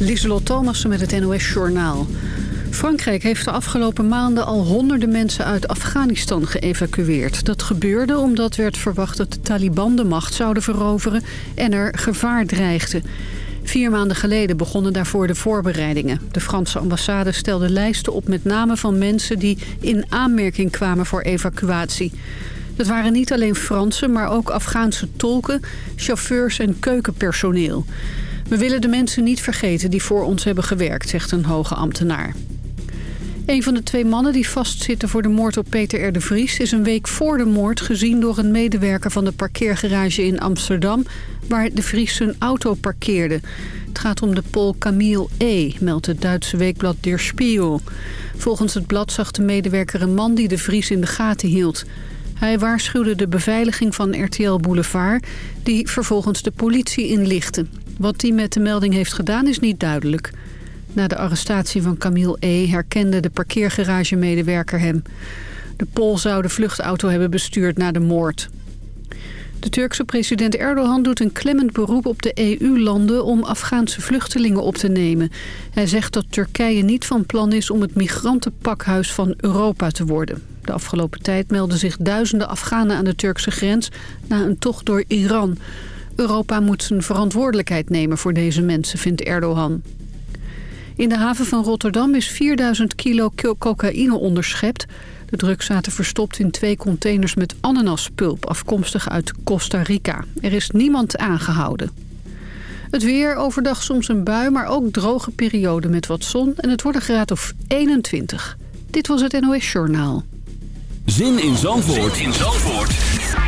Lieselot Thomassen met het NOS-journaal. Frankrijk heeft de afgelopen maanden al honderden mensen uit Afghanistan geëvacueerd. Dat gebeurde omdat werd verwacht dat de Taliban de macht zouden veroveren en er gevaar dreigde. Vier maanden geleden begonnen daarvoor de voorbereidingen. De Franse ambassade stelde lijsten op met namen van mensen die in aanmerking kwamen voor evacuatie. Dat waren niet alleen Fransen, maar ook Afghaanse tolken, chauffeurs en keukenpersoneel. We willen de mensen niet vergeten die voor ons hebben gewerkt, zegt een hoge ambtenaar. Een van de twee mannen die vastzitten voor de moord op Peter R. de Vries... is een week voor de moord gezien door een medewerker van de parkeergarage in Amsterdam... waar de Vries zijn auto parkeerde. Het gaat om de Pol Camille E., meldt het Duitse weekblad Der Spiegel. Volgens het blad zag de medewerker een man die de Vries in de gaten hield. Hij waarschuwde de beveiliging van RTL Boulevard... die vervolgens de politie inlichtte. Wat die met de melding heeft gedaan is niet duidelijk... Na de arrestatie van Camille E. herkende de parkeergaragemedewerker hem. De Pool zou de vluchtauto hebben bestuurd na de moord. De Turkse president Erdogan doet een klemmend beroep op de EU-landen om Afghaanse vluchtelingen op te nemen. Hij zegt dat Turkije niet van plan is om het migrantenpakhuis van Europa te worden. De afgelopen tijd melden zich duizenden Afghanen aan de Turkse grens na een tocht door Iran. Europa moet zijn verantwoordelijkheid nemen voor deze mensen, vindt Erdogan. In de haven van Rotterdam is 4000 kilo cocaïne onderschept. De drugs zaten verstopt in twee containers met ananaspulp... afkomstig uit Costa Rica. Er is niemand aangehouden. Het weer, overdag soms een bui, maar ook droge periode met wat zon... en het wordt een graad of 21. Dit was het NOS Journaal. Zin in Zandvoort, zin in Zandvoort.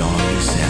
John Newsom.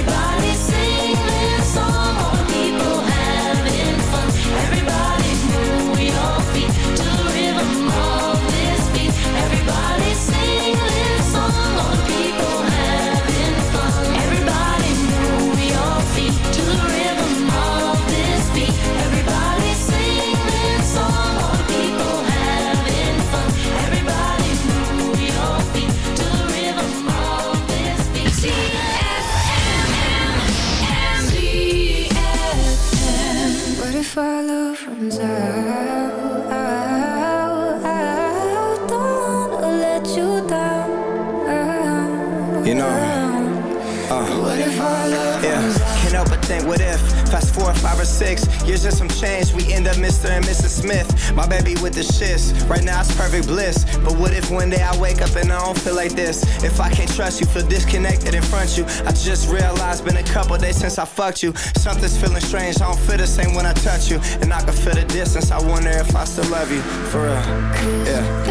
trust you, feel disconnected in front of you. I just realized been a couple days since I fucked you. Something's feeling strange, I don't feel the same when I touch you. And I can feel the distance, I wonder if I still love you. For real. Yeah.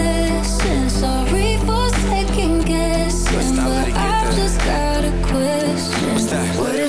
that.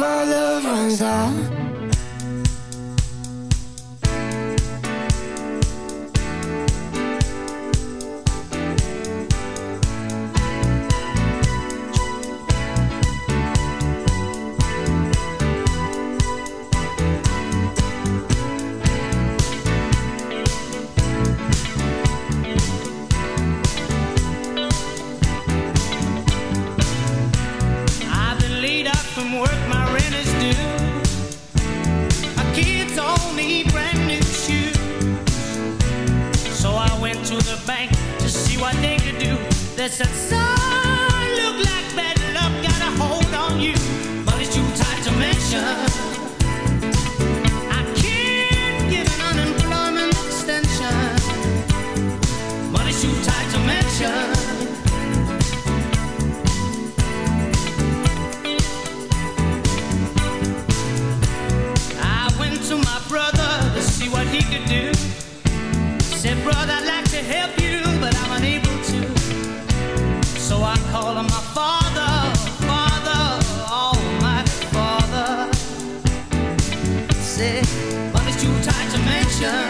if our love runs out. to the bank to see what they could do. They said, son, look like bad luck got a hold on you, but it's too tight to mention. emotion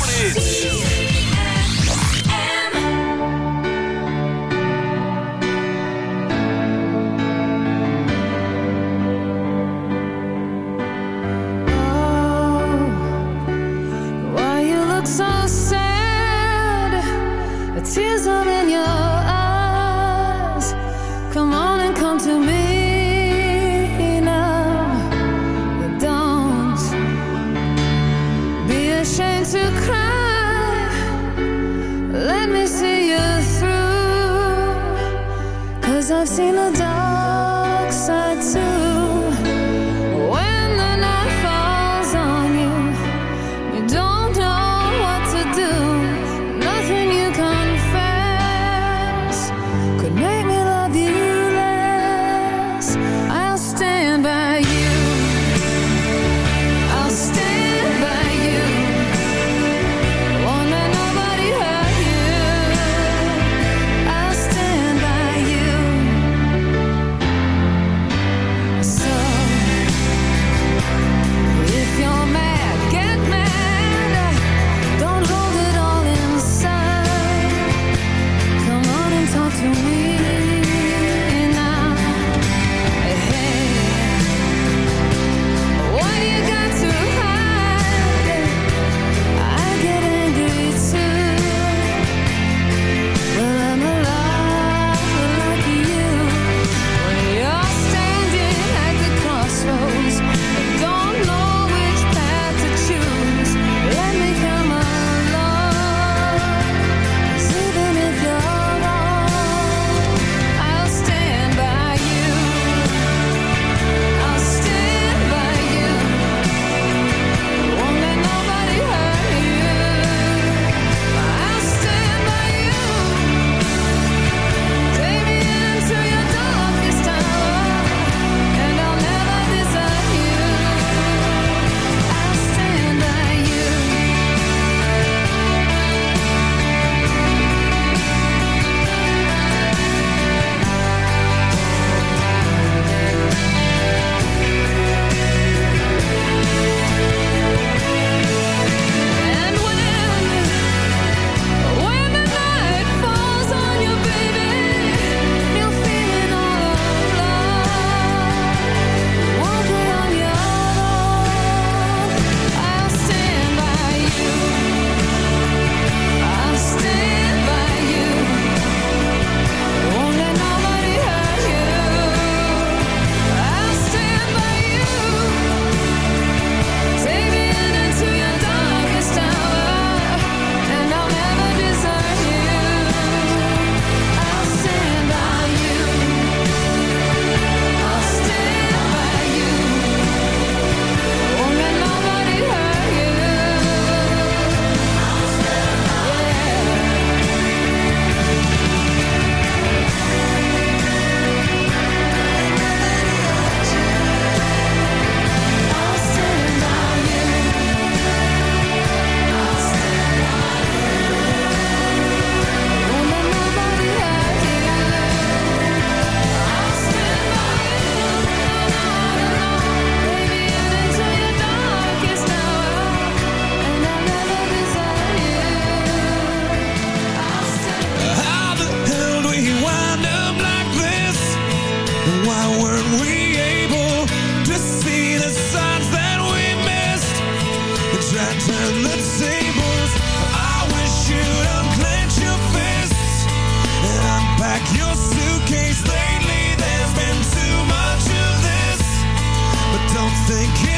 thinking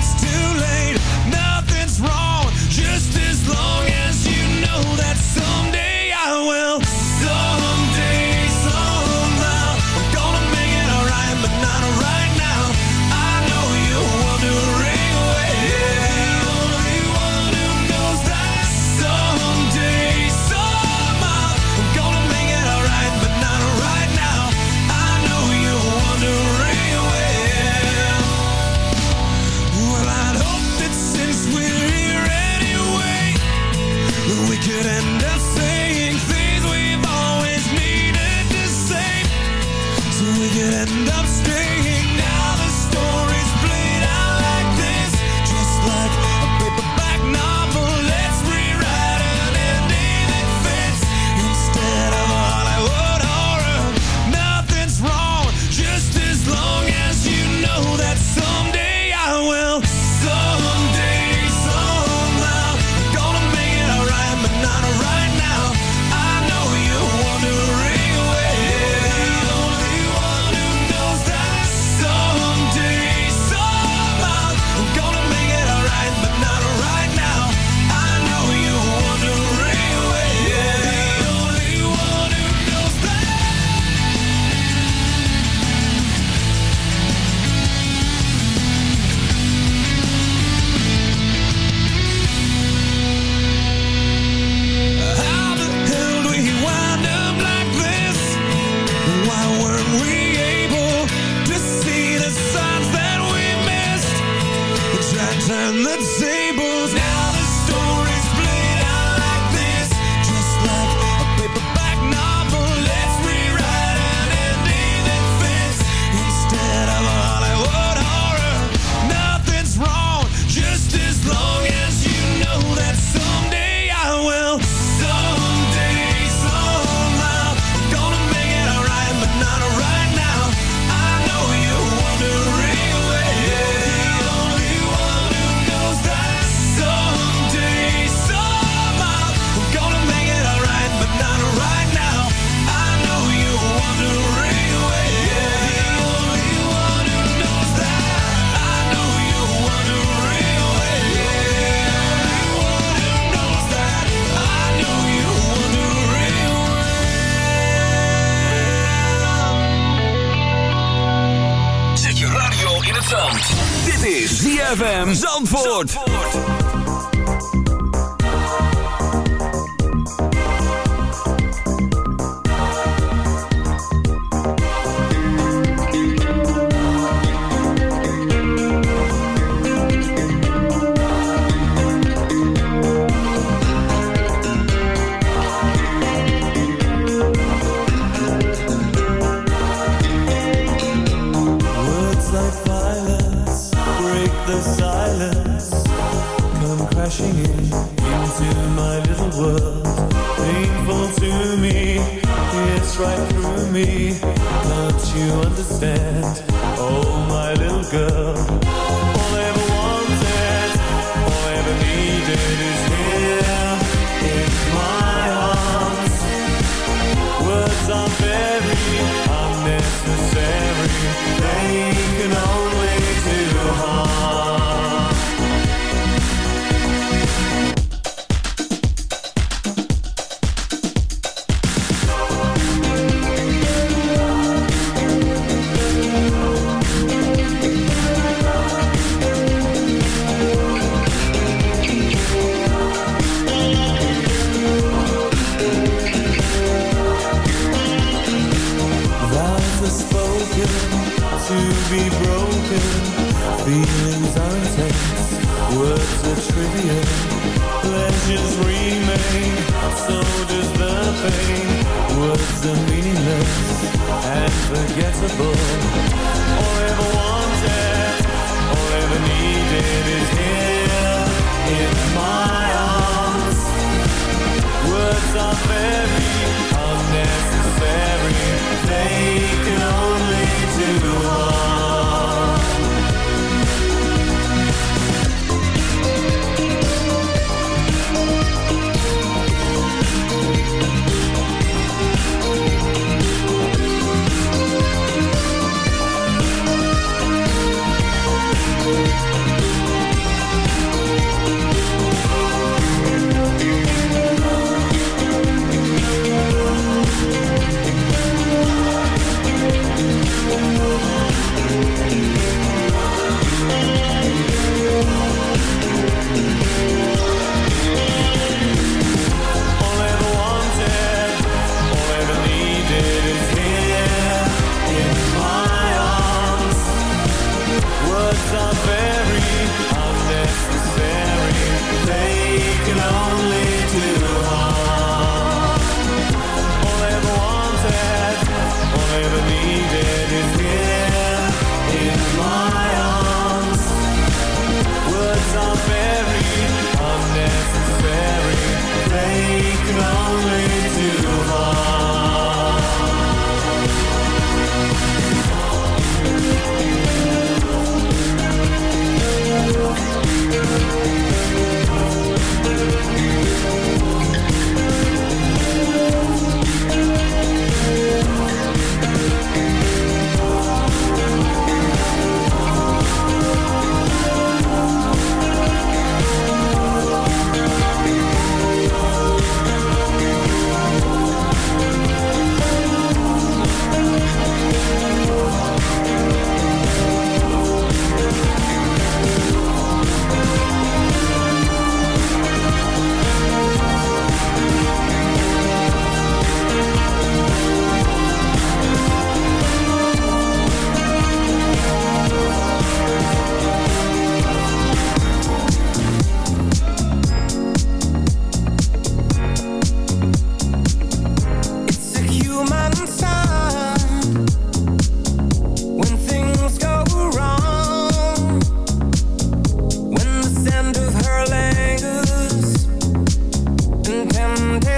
painful to me. It's right through me. Don't you understand? Oh, my little girl.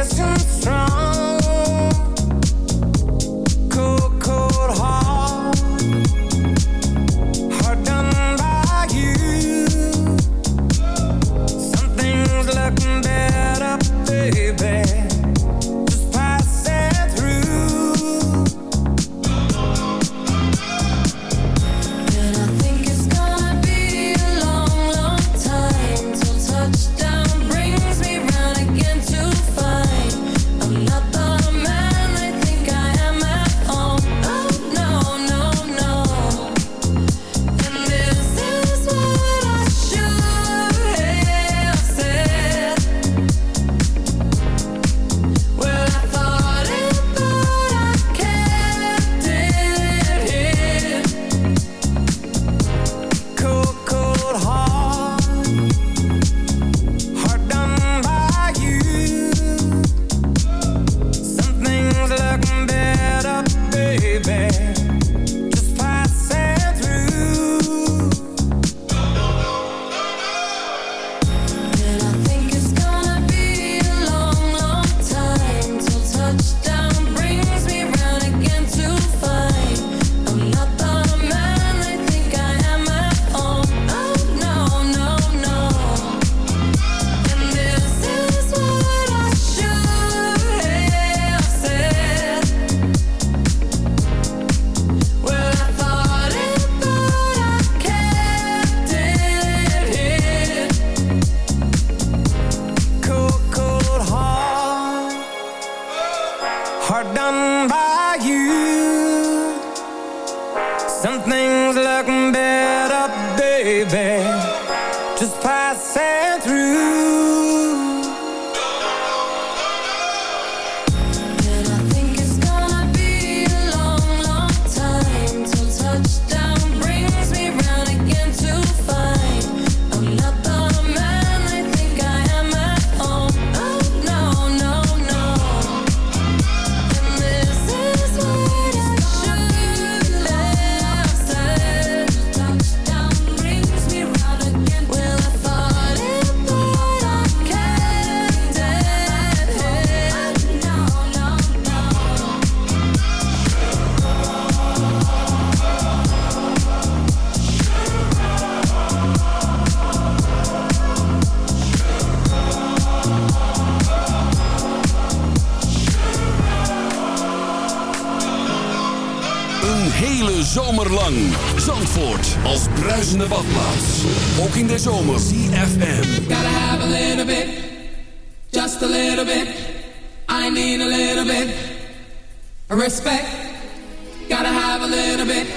presence strong. baby. Just pass. lang. Zandvoort als bruisende badplaats. Ook in de zomer. CFM. Gotta have a little bit. Just a little bit. I need a little bit. Respect. Gotta have a little bit.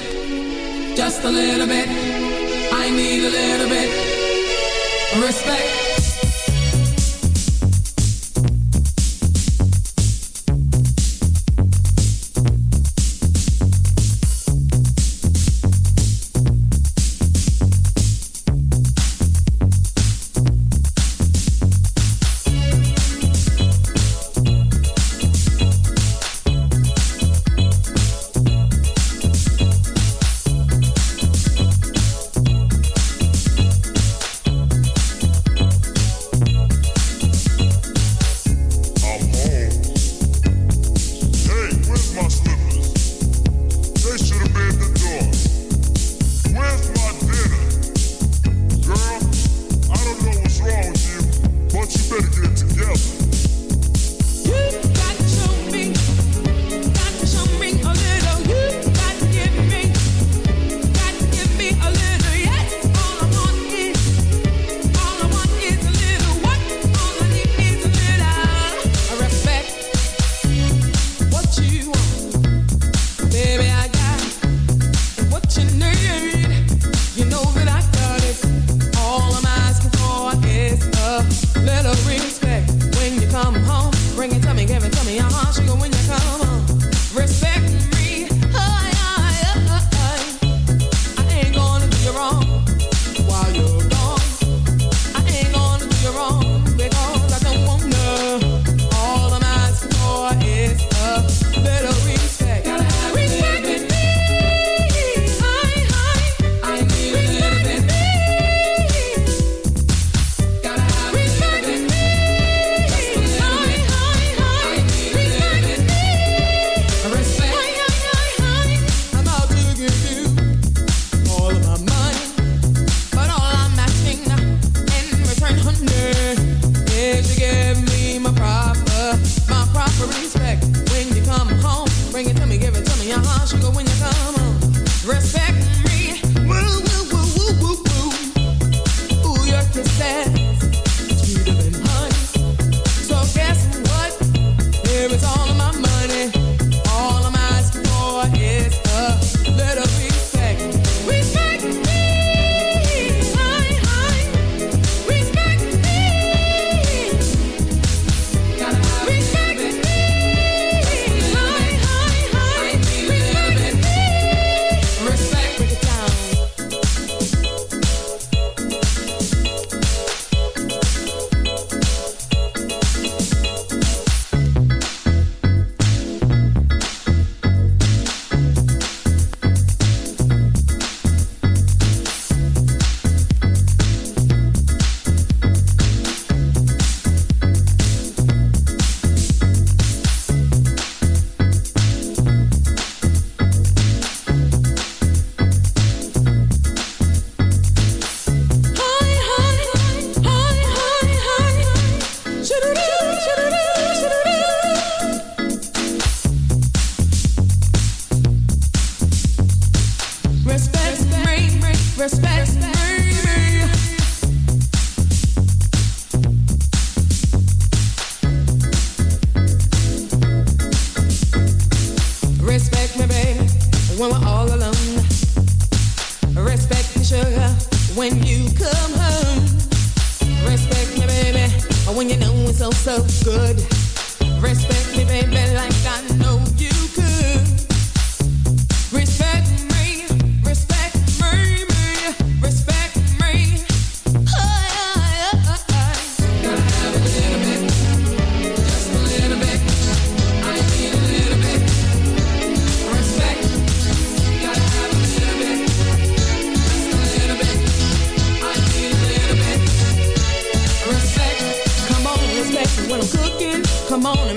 Just a little bit.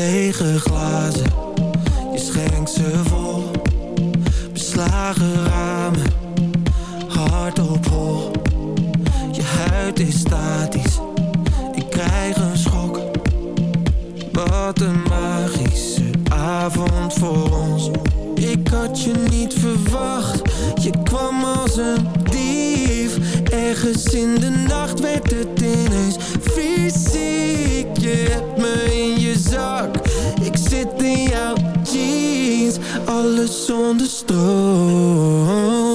Lege glazen, je schenkt ze vol. Beslagen ramen, Hart op hol. Je huid is statisch, ik krijg een schok. Wat een magische avond voor ons. Ik had je niet verwacht, je kwam als een dief. Ergens in de nacht werd het ineens vies. jouw jeans Alles zonder stof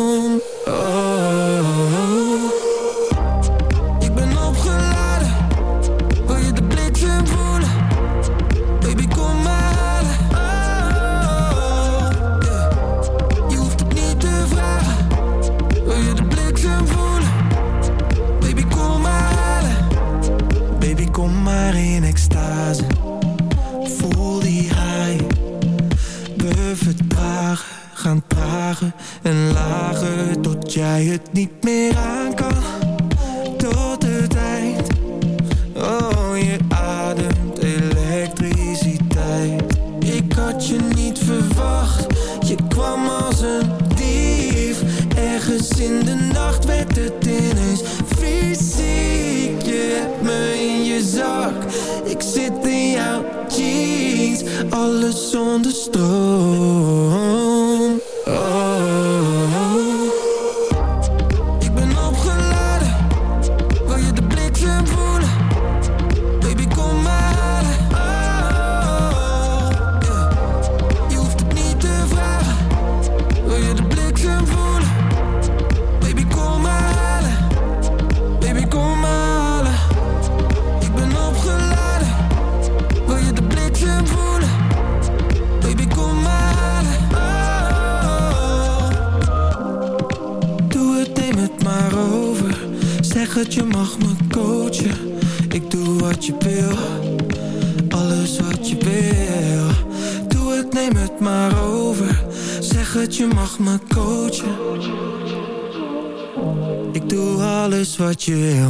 you.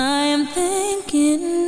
I'm thinking